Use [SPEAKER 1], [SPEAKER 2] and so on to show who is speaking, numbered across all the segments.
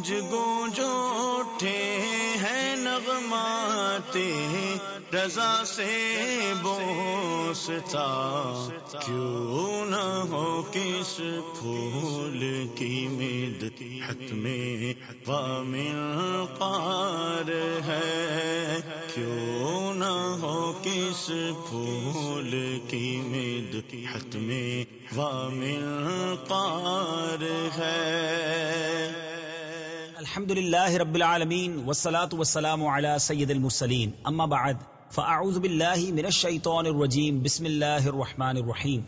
[SPEAKER 1] گونج گونج اٹھے ہیں نغمات، رضا سے بوستا کیوں نہ ہو کس پھول کی مید حت میں وامل پار ہے۔ کیوں نہ ہو کس پھول کی مید حت میں وامل پار ہے۔
[SPEAKER 2] الحمد للہ رب العالمین والصلاة والسلام على سید المرسلین. اما بعد، فاعوذ باللہ من الشیطان الرجیم، بسم اللہ الرحمن الرحیم.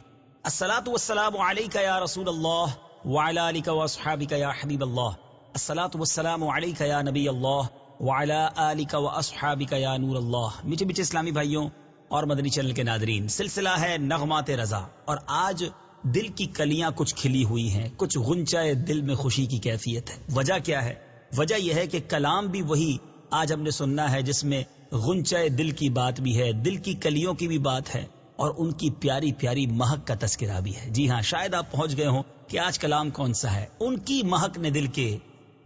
[SPEAKER 2] الصلاة والسلام علیکہ یا رسول اللہ وعلى آلک واصحابک یا حبیب اللہ. الصلاة والسلام علیکہ یا نبی اللہ وعلى آلک واصحابک یا نور اللہ. میٹھے میٹھے اسلامی بھائیوں اور مدنی چینل کے ناظرین، سلسلہ ہے نغمات رضا. اور آج دل کی کلیاں کچھ کھلی ہوئی ہیں، کچھ غنچہ دل میں خوشی کی کیفیت ہے. وجہ کیا ہے؟ وجہ یہ ہے کہ کلام بھی وہی آج ہم نے سننا ہے جس میں غنچہ دل کی بات بھی ہے، دل کی کلیوں کی بھی بات ہے، اور ان کی پیاری پیاری مہک کا تذکرہ بھی ہے۔ جی ہاں شاید آپ پہنچ گئے ہوں کہ آج کلام کون سا ہے۔ ان کی مہک نے دل کے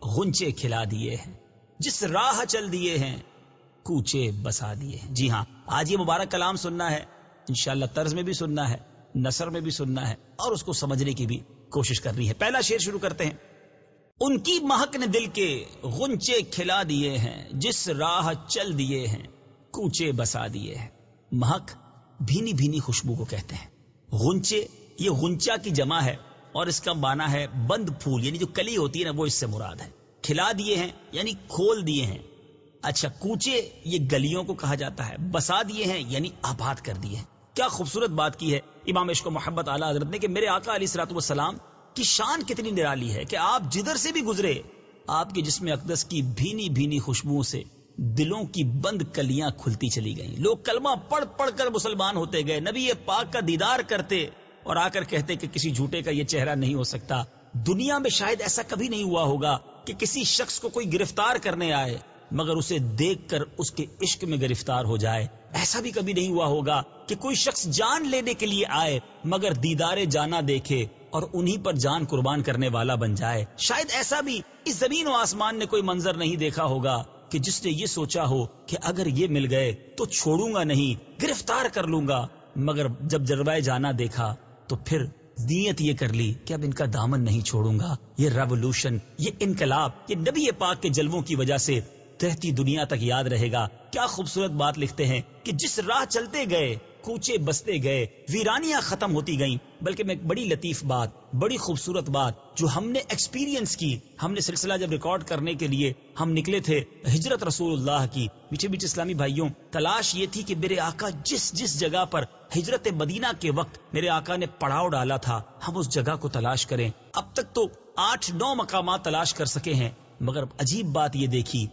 [SPEAKER 2] غنچے کھلا دیے ہیں، جس راہ چل دیے ہیں، کوچے بسا دیے ہیں۔ جی ہاں آج یہ مبارک کلام سننا ہے، انشاءاللہ طرز میں بھی سننا ہے، نثر میں بھی سننا ہے، اور اس کو سمجھنے کی بھی کوشش کرنی ہے۔ پہلا شعر شروع کرتے ہیں۔ ان کی مہک نے دل کے غنچے کھلا دیے ہیں، جس راہ چل دیے ہیں، کوچے بسا دیے ہیں۔ مہک بھینی بھینی خوشبو کو کہتے ہیں۔ غنچے، یہ غنچا کی جمع ہے اور اس کا مانا ہے بند پھول یعنی جو کلی ہوتی ہے نا، وہ اس سے مراد ہے۔ کھلا دیے ہیں یعنی کھول دیے ہیں۔ اچھا کوچے یہ گلیوں کو کہا جاتا ہے، بسا دیے ہیں یعنی آباد کر دیے ہیں۔ کیا خوبصورت بات کی ہے امام عشق و محبت اعلیٰ حضرت نے کہ میرے آقا علی سرات والسلام کی شان کتنی نرالی ہے کہ آپ جدھر سے بھی گزرے، آپ کے جسم اقدس کی بھینی بھینی خوشبو سے دلوں کی بند کلیاں کھلتی چلی گئیں۔ لوگ کلمہ پڑھ پڑھ کر مسلمان ہوتے گئے، نبی پاک کا دیدار کرتے اور آ کر کہتے کہ کسی جھوٹے کا یہ چہرہ نہیں ہو سکتا۔ دنیا میں شاید ایسا کبھی نہیں ہوا ہوگا کہ کسی شخص کو کوئی گرفتار کرنے آئے، مگر اسے دیکھ کر اس کے عشق میں گرفتار ہو جائے۔ ایسا بھی کبھی نہیں ہوا ہوگا کہ کوئی شخص جان لینے کے لیے آئے، مگر دیدار جانا دیکھے۔ اور انہی پر جان قربان کرنے والا بن جائے۔ شاید ایسا بھی اس زمین و آسمان نے کوئی منظر نہیں دیکھا ہوگا کہ جس نے یہ سوچا ہو کہ اگر یہ مل گئے تو چھوڑوں گا نہیں، گرفتار کر لوں گا۔ مگر جب جربائے جانا دیکھا تو پھر نیت یہ کر لی کہ اب ان کا دامن نہیں چھوڑوں گا۔ یہ ریولوشن یہ انقلاب، یہ نبی پاک کے جلووں کی وجہ سے تہتی دنیا تک یاد رہے گا۔ کیا خوبصورت بات لکھتے ہیں کہ جس راہ چلتے گئے کوچے بستے گئے، ویرانیاں ختم ہوتی گئیں۔ بلکہ میں ایک بڑی لطیف بات، بڑی خوبصورت بات، جو ہم نے ایکسپیرینس کی۔ ہم نے سلسلہ جب ریکارڈ کرنے کے لیے ہم نکلے تھے ہجرت رسول اللہ کی۔ میٹھے میٹھے اسلامی بھائیوں، تلاش یہ تھی کہ میرے آقا جس جس جگہ پر ہجرت مدینہ کے وقت میرے آقا نے پڑاؤ ڈالا تھا، ہم اس جگہ کو تلاش کریں۔ اب تک تو آٹھ نو مقامات تلاش کر سکے ہیں، مگر عجیب بات یہ دیکھی،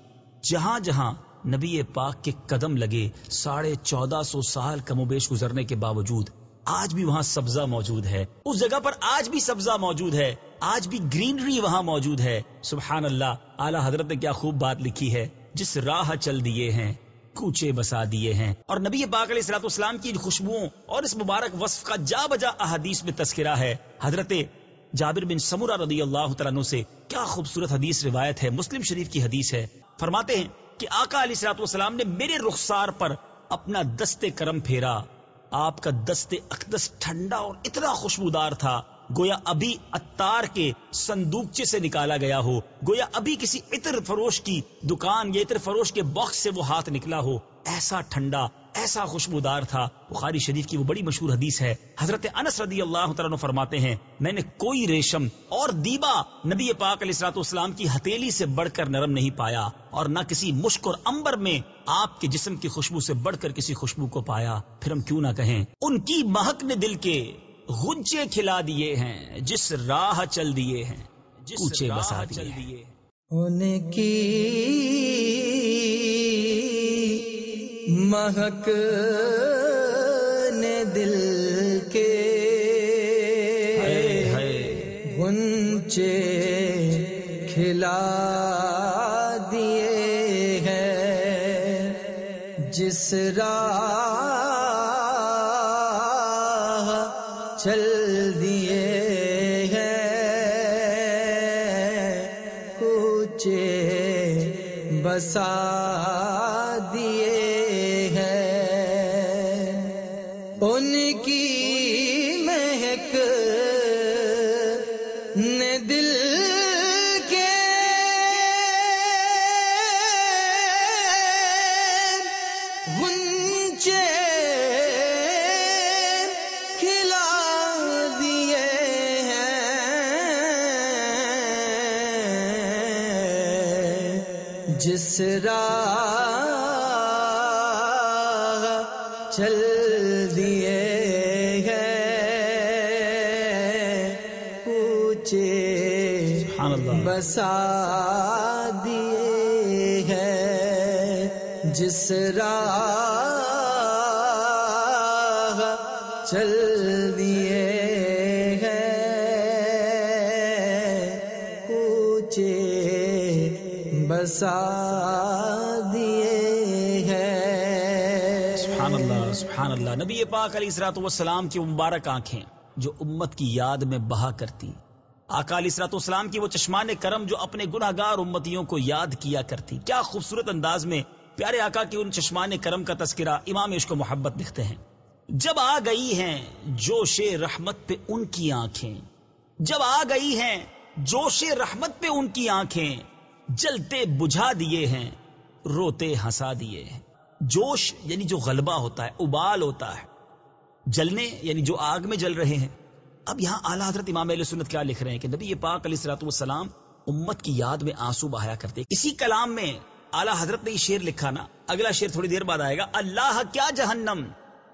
[SPEAKER 2] جہاں جہاں نبی پاک کے قدم لگے ساڑھے چودہ سو سال کم و بیش گزرنے کے باوجود آج بھی وہاں سبزہ موجود ہے۔ اس جگہ پر آج بھی سبزہ موجود ہے۔ آج بھی گرینری وہاں موجود ہے۔ سبحان اللہ، اعلی حضرت نے کیا خوب بات لکھی ہے۔ جس راہ چل دیے ہیں، کوچے بسا دیے ہیں۔ اور نبی پاک علیہ السلاط اسلام کی خوشبوؤں اور اس مبارک وصف کا جا بجا احادیث میں تذکرہ ہے۔ حضرت جابر بن سمورہ رضی اللہ تعالیٰ سے کیا خوبصورت حدیث روایت ہے، مسلم شریف کی حدیث ہے۔ فرماتے ہیں کہ آقا علی سلاط والسلام نے میرے رخسار پر اپنا دست کرم پھیرا۔ آپ کا دست اقدس ٹھنڈا اور اتنا خوشبودار تھا، گویا ابھی اتار کے صندوقچے سے نکالا گیا ہو، گویا ابھی کسی عطر فروش کی دکان یا عطر فروش کے باکس سے وہ ہاتھ نکلا ہو۔ ایسا ٹھنڈا ایسا خوشبودار تھا۔ بخاری شریف کی وہ بڑی مشہور حدیث ہے۔ حضرت انس رضی اللہ تعالیٰ فرماتے ہیں میں نے کوئی ریشم اور دیبا نبی پاک علیہ السلاط اسلام کی ہتیلی سے بڑھ کر نرم نہیں پایا اور نہ کسی مشک اور امبر میں آپ کے جسم کی خوشبو سے بڑھ کر کسی خوشبو کو پایا۔ پھر ہم کیوں نہ کہیں ان کی مہک نے دل کے غنچے کھلا دیے ہیں جس راہ چل دیے ہیں کوچے بسا دیے
[SPEAKER 3] ان کی مہک نے دل کے گنچے کھلا دیے ہیں۔ جس راہ چل دیے ہیں۔ کچھ اونچے بسا گنچے کھلا دیے ہیں۔ جس راہ چل دیے
[SPEAKER 2] سبحان اللہ۔
[SPEAKER 3] بسا جس راہ چل دیے ہیں اونچے بسا دیے ہیں۔
[SPEAKER 2] سبحان اللہ سبحان اللہ۔ نبی پاک علیہ السلاۃ والسلام کی مبارک آنکھیں جو امت کی یاد میں بہا کرتی۔ آقا علیہ السلاۃ والسلام کی وہ چشمان کرم جو اپنے گناہ گار امتیوں کو یاد کیا کرتی۔ کیا خوبصورت انداز میں پیارے آقا کی ان چشمان کرم کا تذکرہ امام عشق و محبت لکھتے ہیں۔ جب آ گئی ہیں جوش رحمت پہ ان کی آنکھیں۔ جب آ گئی ہیں جوش رحمت پہ ان کی آنکھیں۔ جلتے بجھا دیے ہیں، روتے ہنسا دیے ہیں۔ جوش یعنی جو غلبہ ہوتا ہے، ابال ہوتا ہے۔ جلنے یعنی جو آگ میں جل رہے ہیں۔ اب یہاں اعلیٰ حضرت امام علیہ سنت کیا لکھ رہے ہیں کہ نبی پاک علیہ السلاۃ والسلام امت کی یاد میں آنسو بہایا کرتے اسی کلام میں اعلیٰ حضرت نے یہ شیر لکھا نا، اگلا شیر تھوڑی دیر بعد آئے گا، اللہ کیا جہنم،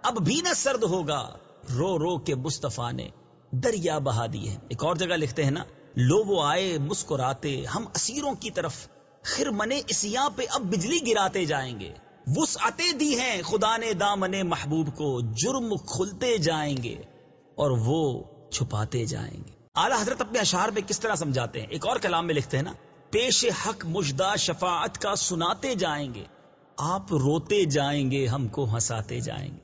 [SPEAKER 2] اب بھی نہ سرد ہوگا۔ رو رو کے مصطفیٰ نے دریا بہا دی ہے۔ ایک اور جگہ لکھتے ہیں نا، لو وہ آئے مسکراتے، ہم اسیروں کی طرف خرمنے اسیاں پہ اب بجلی گراتے جائیں گے۔ وسعتیں دی ہیں خدا نے دامن محبوب کو، جرم کھلتے جائیں گے اور وہ چھپاتے جائیں گے۔ اعلی حضرت اپنے اشعار میں کس طرح سمجھاتے ہیں؟ ایک اور کلام میں لکھتے ہیں نا پیش حق مجدہ شفاعت کا سناتے جائیں گے۔ آپ روتے جائیں گے، ہم کو ہنساتے جائیں گے۔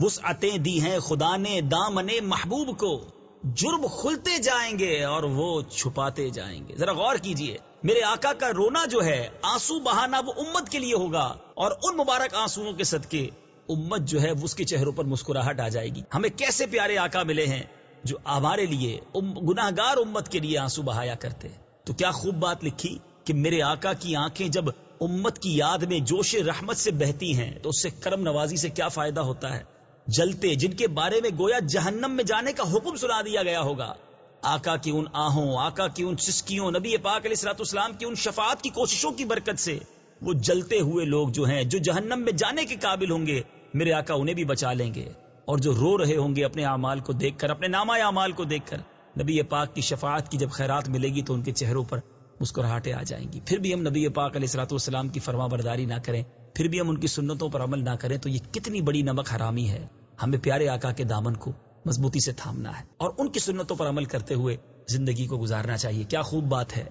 [SPEAKER 2] وسعتیں دی ہیں خدا نے دامن محبوب کو۔ جرم کھلتے جائیں گے اور وہ چھپاتے جائیں گے۔ ذرا غور کیجیے، میرے آقا کا رونا جو ہے، آنسو بہانا وہ امت کے لیے ہوگا۔ اور ان مبارک آنسو کے صدقے، امت جو ہے اس کے چہروں پر مسکراہٹ آ جائے گی۔ ہمیں کیسے پیارے آقا ملے ہیں جو ہمارے لیے گناہ گار امت کے لیے آنسو بہایا کرتے تو کیا خوب بات لکھی کہ میرے آقا کی آنکھیں جب امت کی یاد میں جوش رحمت سے بہتی ہیں تو اس سے کرم نوازی سے کیا فائدہ ہوتا ہے؟ جلتے جن کے بارے میں گویا جہنم میں جانے کا حکم سنا دیا گیا ہوگا۔ آقا کی ان آہوں، آقا کی ان سسکیوں نبی پاک علیہ السلاط اسلام کی ان شفاعت کی کوششوں کی برکت سے وہ جلتے ہوئے لوگ جو ہیں، جو جہنم میں جانے کے قابل ہوں گے، میرے آقا انہیں بھی بچا لیں گے۔ اور جو رو رہے ہوں گے اپنے اعمال کو دیکھ کر، اپنے نامہ اعمال کو دیکھ کر نبی پاک کی شفاعت کی جب خیرات ملے گی تو ان کے چہروں پر مسکراہٹیں آ جائیں گی۔ پھر بھی ہم نبی پاک علیہ السلاط والسلام کی فرما برداری نہ کریں، پھر بھی ہم ان کی سنتوں پر عمل نہ کریں، تو یہ کتنی بڑی نمک حرامی ہے۔ ہمیں پیارے آقا کے دامن کو مضبوطی سے تھامنا ہے اور ان کی سنتوں پر عمل کرتے ہوئے زندگی کو گزارنا چاہیے۔ کیا خوب بات ہے۔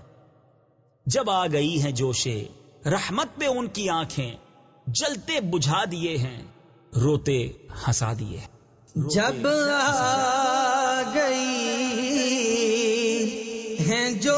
[SPEAKER 2] جب آ گئی ہیں جوشے رحمت پہ ان کی آنکھیں جلتے بجھا دیے ہیں، روتے ہنسا دیے
[SPEAKER 3] جب آ گئی ہیں جو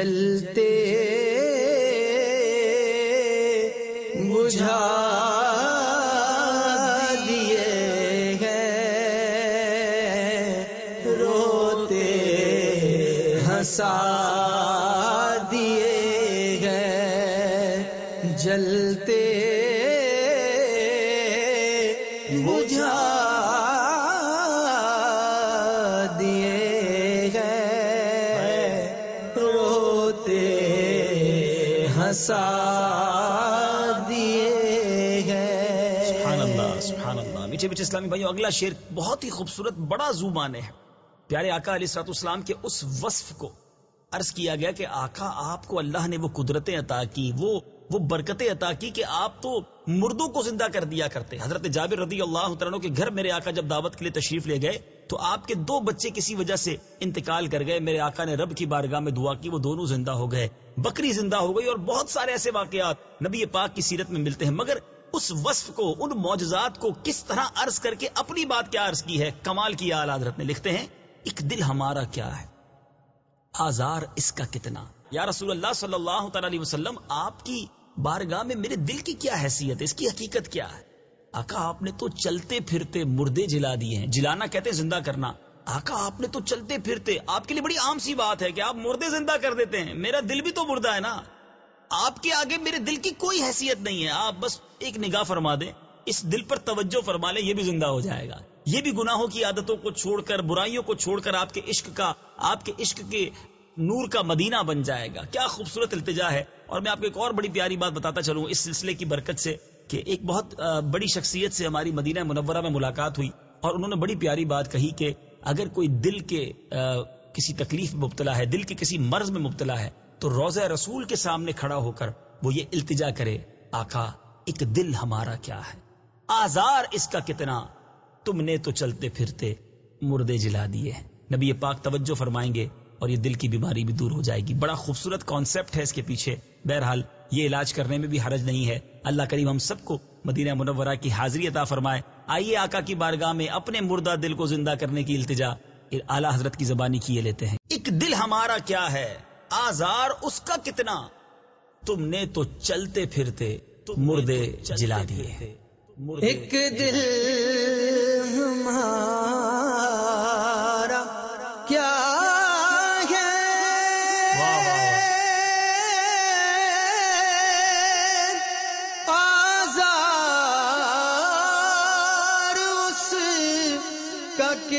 [SPEAKER 3] جلتے ہنسا دیے
[SPEAKER 2] سبحان اللہ
[SPEAKER 3] ہیں
[SPEAKER 2] سبحان اللہ۔ میٹھے میٹھے اسلامی بھائیو اگلا شیر بہت ہی خوبصورت بڑا زوبان ہے۔ پیارے آقا علیہ سرات اسلام کے اس وصف کو عرض کیا گیا کہ آقا آپ کو اللہ نے وہ قدرتیں عطا کی وہ وہ برکتیں عطا کی کہ آپ تو مردوں کو زندہ کر دیا کرتے۔ حضرت جابر رضی اللہ عنہ کے گھر میرے آقا جب دعوت کے لیے تشریف لے گئے تو آپ کے دو بچے کسی وجہ سے انتقال کر گئے۔ میرے آقا نے رب کی بارگاہ میں دعا کی، وہ دونوں زندہ ہو گئے۔ بکری زندہ ہو گئی اور بہت سارے ایسے واقعات نبی پاک کی سیرت میں ملتے ہیں۔ مگر اس وصف کو، ان معجزات کو کس طرح عرض کر کے اپنی بات کیا عرض کی ہے، کمال کی آل حضرت نے لکھتے ہیں، ایک دل ہمارا کیا ہے؟ آزار اس کا کتنا؟ یا رسول اللہ صلی اللہ تعالی علیہ وسلم، آپ کی بارگاہ میں میرے دل کی کیا حیثیت ہے؟ اس کی حقیقت کیا ہے؟ آقا، آپ نے تو چلتے پھرتے مردے جلا دیے ہیں۔ جلانا کہتے ہیں زندہ کرنا۔ آقا، آپ نے تو چلتے پھرتے، آپ کے لیے بڑی عام سی بات ہے کہ آپ مردے زندہ کر دیتے ہیں۔ میرا دل بھی تو مردہ ہے نا۔ آپ کے آگے میرے دل کی کوئی حیثیت نہیں ہے۔ آپ بس ایک نگاہ فرما دیں۔ اس دل پر توجہ فرما لیں، یہ بھی زندہ ہو جائے گا۔ یہ بھی گناہوں کی عادتوں کو چھوڑ کر، برائیوں کو چھوڑ کر آپ کے عشق کا، آپ کے عشق کے نور کا مدینہ بن جائے گا۔ کیا خوبصورت التجا ہے۔ اور میں آپ کو ایک اور بڑی پیاری بات بتاتا چلوں اس سلسلے کی برکت سے۔ کہ ایک بہت بڑی شخصیت سے ہماری مدینہ منورہ میں ملاقات ہوئی اور انہوں نے بڑی پیاری بات کہی کہ اگر کوئی دل کے کسی تکلیف میں مبتلا ہے، دل کے کسی مرض میں مبتلا ہے، تو روزہ رسول کے سامنے کھڑا ہو کر وہ یہ التجا کرے، آقا، ایک دل ہمارا کیا ہے؟ آزار اس کا کتنا؟ تم نے تو چلتے پھرتے مردے جلا دیے نبی پاک توجہ فرمائیں گے۔ اور یہ دل کی بیماری بھی دور ہو جائے گی۔ بڑا خوبصورت کانسیپٹ ہے اس کے پیچھے۔ بہرحال یہ علاج کرنے میں بھی حرج نہیں ہے۔ اللہ کریم ہم سب کو مدینہ منورہ کی حاضری عطا فرمائے۔ آئیے آقا کی بارگاہ میں اپنے مردہ دل کو زندہ کرنے کی التجا۔ اعلیٰ حضرت کی زبانی کیے لیتے ہیں۔ ایک دل ہمارا کیا ہے؟ آزار اس کا کتنا؟ تم نے تو چلتے پھرتے مردے جلا دیے
[SPEAKER 3] ایک دل ہمارا کیا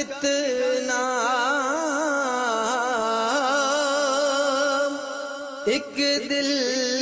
[SPEAKER 3] کتنا ایک دل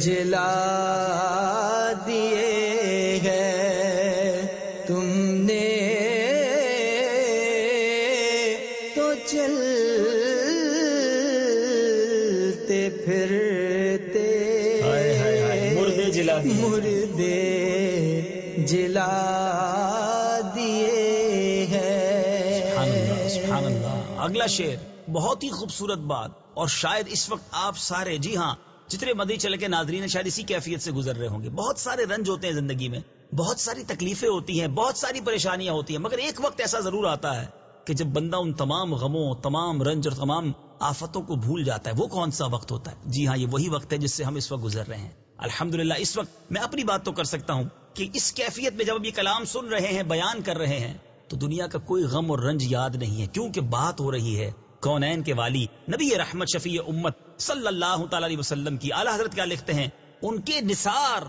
[SPEAKER 3] جلا دیے ہیں۔ تم نے تو چلتے پھرتے
[SPEAKER 2] مردے جلا دیے۔
[SPEAKER 3] مردے جلا دیے
[SPEAKER 2] سبحان اللہ،
[SPEAKER 3] ہیں۔
[SPEAKER 2] سبحان اللہ۔ اگلا شعر بہت ہی خوبصورت بات اور شاید اس وقت آپ سارے جی ہاں جتنے مدی چل کے ناظرین شاید اسی کیفیت سے گزر رہے ہوں گے۔ بہت سارے رنج ہوتے ہیں زندگی میں، بہت ساری تکلیفیں ہوتی ہیں، بہت ساری پریشانیاں ہوتی ہیں، مگر ایک وقت ایسا ضرور آتا ہے کہ جب بندہ ان تمام غموں، تمام رنج اور تمام آفتوں کو بھول جاتا ہے، وہ کون سا وقت ہوتا ہے؟ جی ہاں یہ وہی وقت ہے جس سے ہم اس وقت گزر رہے ہیں۔ الحمدللہ، اس وقت میں اپنی بات تو کر سکتا ہوں کہ اس کیفیت میں جب ہم یہ کلام سن رہے ہیں، بیان کر رہے ہیں، تو دنیا کا کوئی غم اور رنج یاد نہیں ہے، کیونکہ بات ہو رہی ہے کونین کے والی؟ نبی رحمت شفیع امت صلی اللہ تعالی علیہ وسلم کی اعلی حضرت کیا لکھتے ہیں؟ ان کے نثار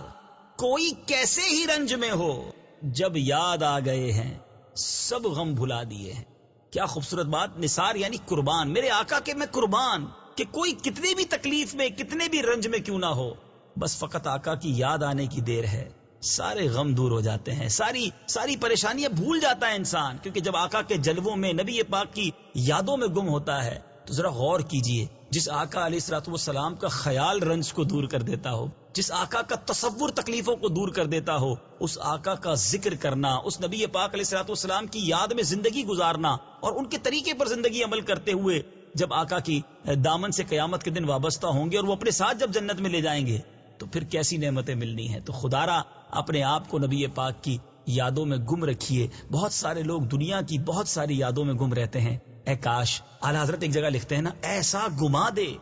[SPEAKER 2] کوئی کیسے ہی رنج میں ہو؟ جب یاد آ گئے ہیں، سب غم بھلا دیے ہیں۔ کیا خوبصورت بات، نثار یعنی قربان۔ میرے آقا کے میں قربان، کہ کوئی کتنی بھی تکلیف میں، کتنے بھی رنج میں کیوں نہ ہو۔ بس فقط آقا کی یاد آنے کی دیر ہے۔ سارے غم دور ہو جاتے ہیں، ساری ساری پریشانیاں بھول جاتا ہے انسان، کیونکہ جب آقا کے جلووں میں نبی پاک کی یادوں میں گم ہوتا ہے، تو ذرا غور کیجیے، جس آقا علیہ السلاط والسلام کا خیال رنج کو دور کر دیتا ہو، جس آقا کا تصور تکلیفوں کو دور کر دیتا ہو، اس آقا کا ذکر کرنا، اس نبی پاک علیہ السلاط والسلام کی یاد میں زندگی گزارنا، اور ان کے طریقے پر زندگی عمل کرتے ہوئے جب آقا کی دامن سے قیامت کے دن وابستہ ہوں گے اور وہ اپنے ساتھ جب جنت میں لے جائیں گے، تو پھر کیسی نعمتیں ملنی ہیں؟ تو خدارا اپنے آپ کو نبی پاک کی یادوں میں گم رکھیے۔ بہت سارے لوگ دنیا کی بہت ساری یادوں میں گم رہتے ہیں۔ اے کاش، اعلی حضرت ایک جگہ لکھتے ہیں نا، ایسا گما دے،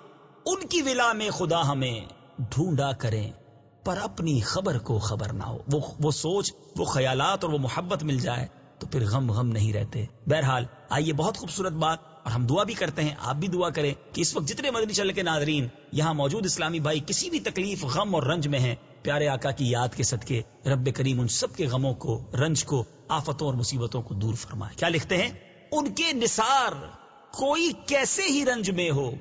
[SPEAKER 2] ان کی ولا میں خدا ہمیں ڈھونڈا کریں۔ پر اپنی خبر کو خبر نہ ہو۔ وہ وہ سوچ، وہ خیالات اور وہ محبت مل جائے تو پھر غم غم نہیں رہتے۔ بہرحال، آئیے بہت خوبصورت بات اور ہم دعا بھی کرتے ہیں، آپ بھی دعا کریں کہ اس وقت جتنے مدنی چل کے ناظرین، یہاں موجود اسلامی بھائی کسی بھی تکلیف، غم اور رنج میں ہیں، پیارے آقا کی یاد کے صدقے، رب کریم ان سب کے غموں کو، رنج کو، آفتوں اور مصیبتوں کو دور فرمائے۔ کیا لکھتے ہیں؟ ان کے نثار کوئی کیسے ہی رنج میں ہو،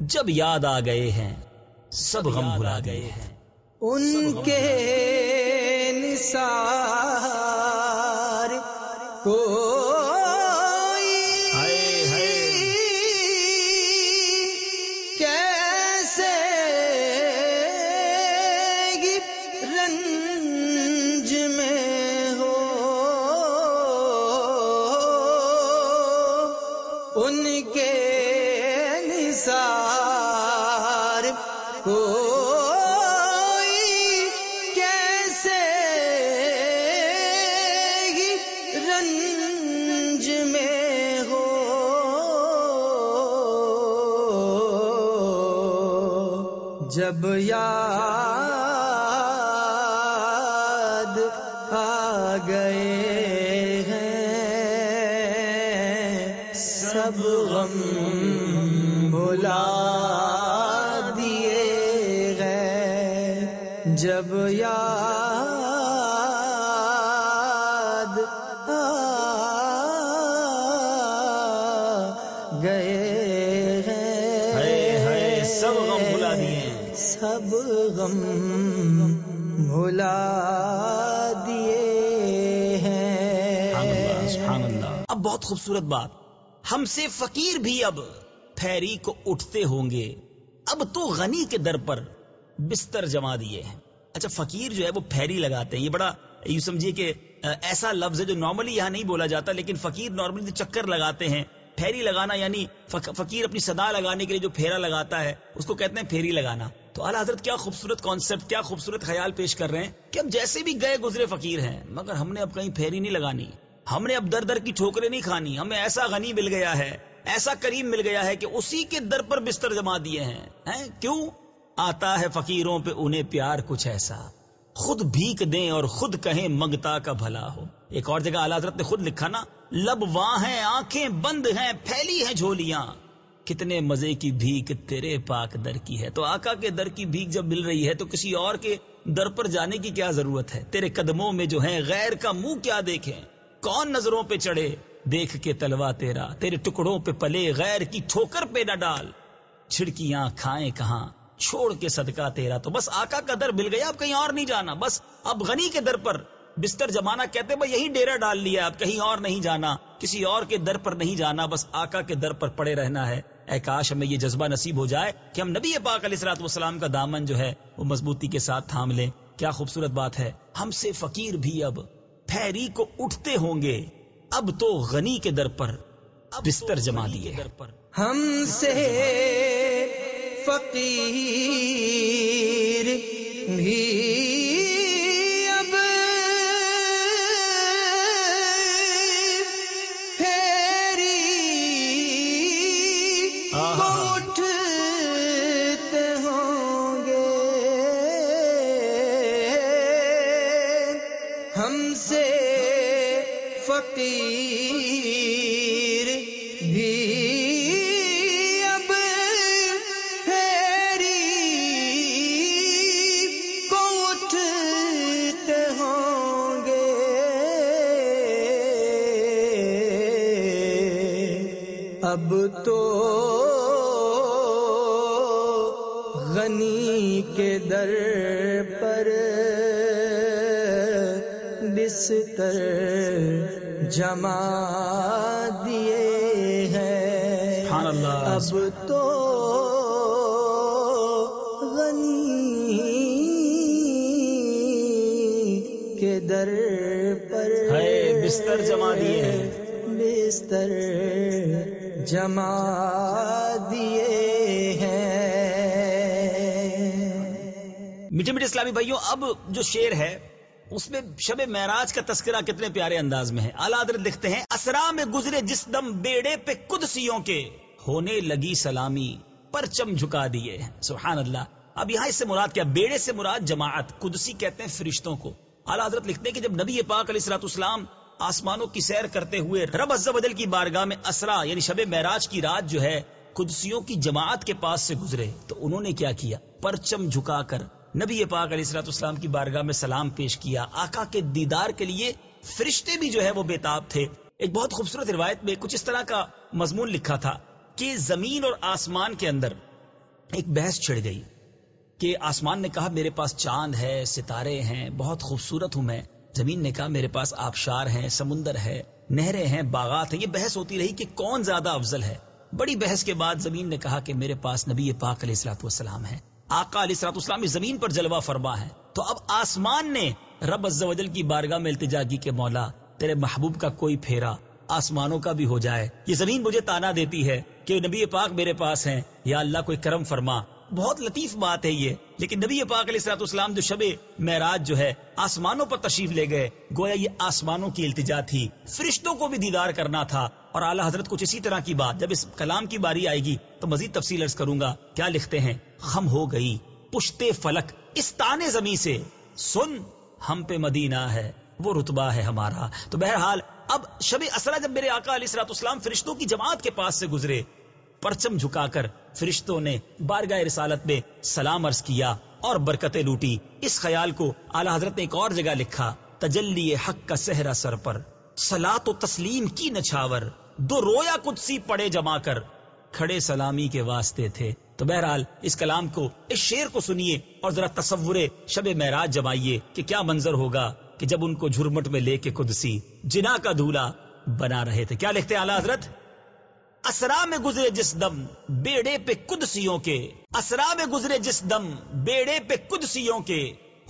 [SPEAKER 2] جب یاد آ گئے ہیں، سب غم بھلا گئے ہیں۔
[SPEAKER 3] ان کے نثار کو جب یاد آ گئے ہیں سب غم بھلا دیے گئے۔ جب یاد
[SPEAKER 2] بھلا دیے سبحان اللہ
[SPEAKER 3] ہیں
[SPEAKER 2] سبحان اللہ۔ اب بہت خوبصورت بات۔ ہم سے فقیر بھی اب پھیری کو اٹھتے ہوں گے۔ اب تو غنی کے در پر بستر جما دیے ہیں۔ اچھا فقیر جو ہے وہ پھیری لگاتے ہیں۔ یہ بڑا یوں سمجھیے کہ ایسا لفظ ہے جو نارملی یہاں نہیں بولا جاتا لیکن فقیر نارملی چکر لگاتے ہیں۔ پھیری لگانا یعنی فق- فقیر اپنی صدا لگانے کے لیے جو پھیرا لگاتا ہے اس کو کہتے ہیں پھیری لگانا۔ تو اعلیٰ حضرت کیا خوبصورت کانسیپٹ کیا خوبصورت خیال پیش کر رہے ہیں کہ ہم جیسے بھی گئے گزرے فقیر ہیں، مگر ہم نے اب کہیں پھیری نہیں لگانی۔ ہم نے اب در در کی ٹھوکریں نہیں کھانی، ہمیں ایسا غنی مل گیا ہے، ایسا کریم مل گیا ہے کہ اسی کے در پر بستر جما دیے ہیں۔ ہیں؟ کیوں؟ آتا ہے فقیروں پہ انہیں پیار کچھ ایسا۔ خود بھیک دیں اور خود کہیں منگتا کا بھلا ہو۔ ایک اور جگہ اعلیٰ حضرت نے خود لکھا نا، لب واں ہیں، آنکھیں بند ہیں، پھیلی ہیں جھولیاں۔ کتنے مزے کی بھیک تیرے پاک در کی ہے۔ تو آقا کے در کی بھیک جب مل رہی ہے تو کسی اور کے در پر جانے کی کیا ضرورت ہے؟ تیرے قدموں میں جو ہیں غیر کا منہ کیا دیکھیں؟ کون نظروں پہ چڑھے؟ دیکھ کے تلوا تیرا۔ تیرے ٹکڑوں پہ پلے غیر کی ٹھوکر پہ نہ ڈال۔ چھڑکیاں کھائیں کہاں؟ چھوڑ کے صدقہ تیرا۔ تو بس آقا کا در مل گیا، اب کہیں اور نہیں جانا۔ بس اب غنی کے در پر بستر جمانا کہتے بھائی یہی ڈیرا ڈال لیا اب کہیں اور نہیں جانا، کسی اور کے در پر نہیں جانا۔ بس آقا کے در پر پڑے رہنا ہے۔ اے کاش ہمیں یہ جذبہ نصیب ہو جائے کہ ہم نبی پاک علیہ السلاط والسلام کا دامن جو ہے وہ مضبوطی کے ساتھ تھام لیں۔ کیا خوبصورت بات ہے۔ ہم سے فقیر بھی اب پھیری کو اٹھتے ہوں گے۔ اب تو غنی کے در پر بستر جما دیے در پر۔
[SPEAKER 3] ہم سے فقیر بھی اب تو غنی کے در پر بستر جما دیے ہیں۔ اب تو غنی کے در پر
[SPEAKER 2] بستر جما دیے ہیں۔
[SPEAKER 3] بستر جما دیے ہیں۔
[SPEAKER 2] میٹھے میٹھے اسلامی بھائیوں، اب جو شیر ہے، اس میں شب معراج کا تذکرہ کتنے پیارے انداز میں ہے۔ اعلیٰ حضرت لکھتے ہیں، اسرا میں گزرے جس دم بیڑے پہ قدسیوں کے ہونے لگی سلامی، پرچم جھکا دیے ہیں۔ سبحان اللہ۔ اب یہاں اس سے مراد کیا؟ بیڑے سے مراد جماعت، قدسی کہتے ہیں فرشتوں کو۔ اعلیٰ حضرت لکھتے ہیں کہ جب نبی پاک علیہ السلاط اسلام آسمانوں کی سیر کرتے ہوئے رب عز و کی بارگاہ میں اسرا یعنی شب معراج کی رات جو ہے قدسیوں کی جماعت کے پاس سے گزرے۔ تو انہوں نے کیا کیا؟ پرچم جھکا کر نبی پاک علیہ السلط اسلام کی بارگاہ میں سلام پیش کیا۔ آقا کے دیدار کے لیے فرشتے بھی جو ہے وہ بےتاب تھے۔ ایک بہت خوبصورت روایت میں کچھ اس طرح کا مضمون لکھا تھا کہ زمین اور آسمان کے اندر ایک بحث چھڑ گئی کہ آسمان نے کہا، میرے پاس چاند ہے، ستارے ہیں، بہت خوبصورت ہوں میں۔ زمین نے کہا، میرے پاس آبشار ہیں، سمندر ہے، نہریں ہیں، باغات ہیں۔ یہ بحث ہوتی رہی کہ کون زیادہ افضل ہے۔ بڑی بحث کے بعد زمین نے کہا کہ میرے پاس نبی پاک علیہ السلاط والسلام ہے آقا علیہ السلاط اسلام زمین پر جلوہ فرما ہے تو اب آسمان نے رب عز و جل کی بارگاہ میں التجا کی کہ مولا، تیرے محبوب کا کوئی پھیرا آسمانوں کا بھی ہو جائے۔ یہ زمین مجھے تانا دیتی ہے کہ نبی پاک میرے پاس ہیں۔ یا اللہ، کوئی کرم فرما۔ بہت لطیف بات ہے یہ۔ لیکن نبی پاک علیہ السلاط اسلام جو شب معراج جو ہے، آسمانوں پر تشریف لے گئے۔ گویا یہ آسمانوں کی التجا تھی۔ فرشتوں کو بھی دیدار کرنا تھا۔ اور اعلیٰ حضرت کچھ اسی طرح کی بات۔ جب اس کلام کی باری آئے گی تو مزید تفصیل ارز کروں گا۔ کیا لکھتے ہیں؟ خم ہو گئی، پشتے فلک، اس تانے زمیں سے۔ سن، ہم پہ مدینہ ہے، وہ رتبہ ہے ہمارا۔ تو بہرحال، اب شب اسرا جب میرے آقا علیہ السلاط اسلام فرشتوں کی جماعت کے پاس سے گزرے پرچم جھکا کر فرشتوں نے بارگاہ رسالت میں سلام عرض کیا اور برکتیں لوٹی اس خیال کو اعلی حضرت نے ایک اور جگہ لکھا، تجلی حق کا سہرا سر پر۔ سلاد و تسلیم کی نچھاور دو رویا کچھ پڑے جما کر۔ کھڑے سلامی کے واسطے تھے۔ تو بہرحال اس کلام کو، اس شیر کو سنیے اور ذرا تصور شب معراج جمائیے کہ کیا منظر ہوگا کہ جب ان کو جھرمٹ میں لے کے قدسی جنا کا دھولا بنا رہے تھے۔ کیا لکھتے اعلی حضرت؟ اسرا میں گزرے جس دم بیڑے پہ قدسیوں کے اسرا میں گزرے جس دم بیڑے پہ قدسیوں کے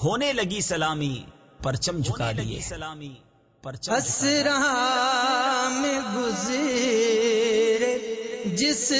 [SPEAKER 2] ہونے لگی سلامی پرچم جھکا لیے سلامی پرچم
[SPEAKER 3] اسرا میں گزرے جس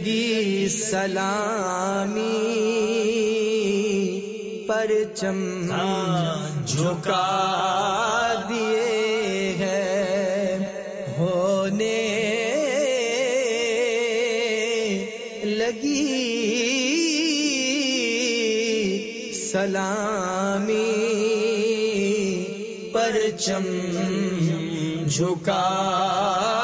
[SPEAKER 3] لگی سلامی پرچم جھکا دیے ہے ہونے لگی سلامی پرچم جھکا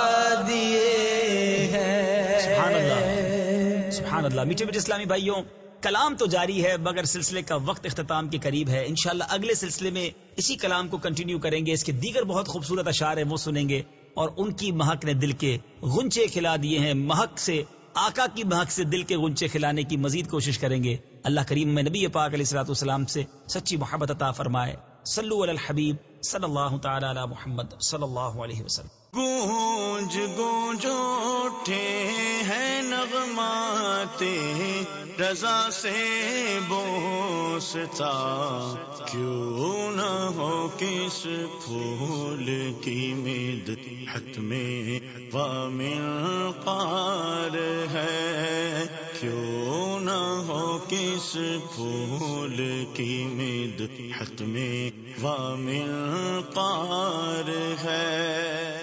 [SPEAKER 2] اللہ، میٹھے میٹھے اسلامی بھائیوں، کلام تو جاری ہے، مگر سلسلے کا وقت اختتام کے قریب ہے۔ انشاءاللہ اگلے سلسلے میں اسی کلام کو کنٹینیو کریں گے۔ اس کے دیگر بہت خوبصورت اشعار ہیں، وہ سنیں گے۔ اور ان کی مہک نے دل کے غنچے کھلا دیے ہیں۔ مہک سے، آقا کی مہک سے دل کے غنچے کھلانے کی مزید کوشش کریں گے۔ اللہ کریم میں نبی پاک علیہ السلاۃ والسلام سے سچی محبت عطا فرمائے۔ صلو علی الحبیب صلی اللہ تعالی علی محمد صلی اللہ علیہ وسلم۔
[SPEAKER 1] گونج گونج اٹھے ہیں نغمات، رضا سے بوستا کیوں نہ ہو کس پھول کی مید حت میں وامل قار ہے۔ کیوں کس پھول کی مد میں وامل پار ہے؟